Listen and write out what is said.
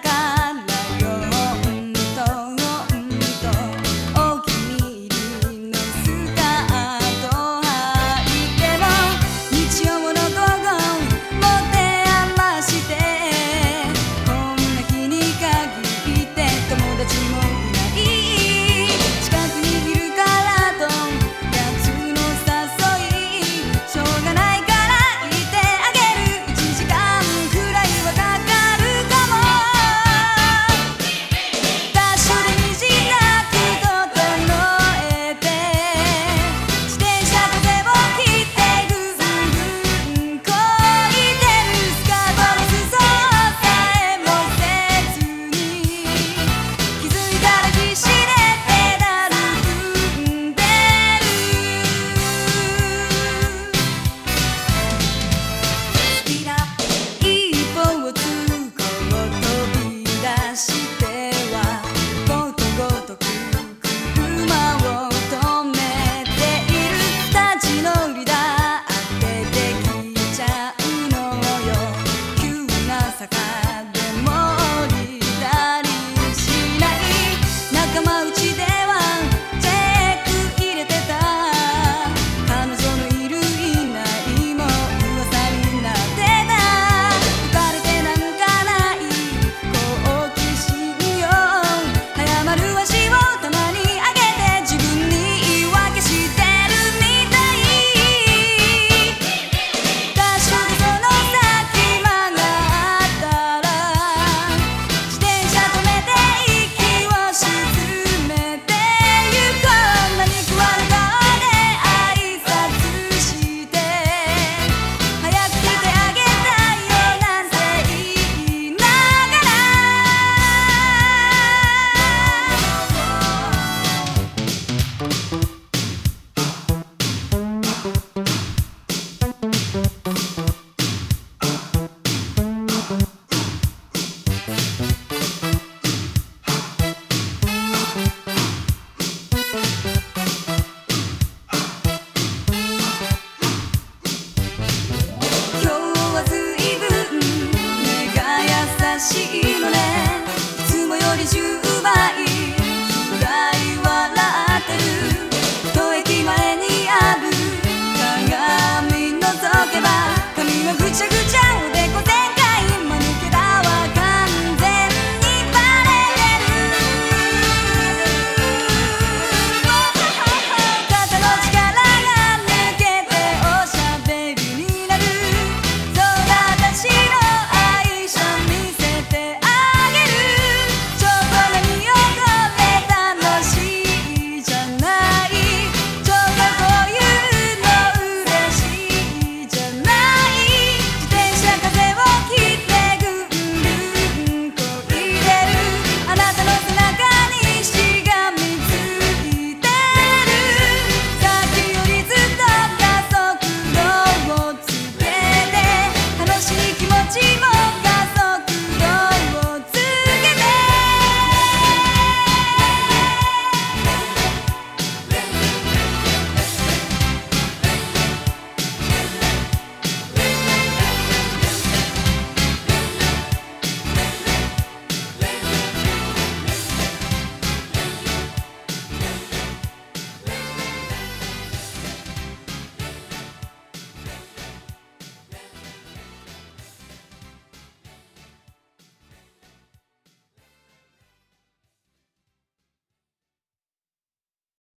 が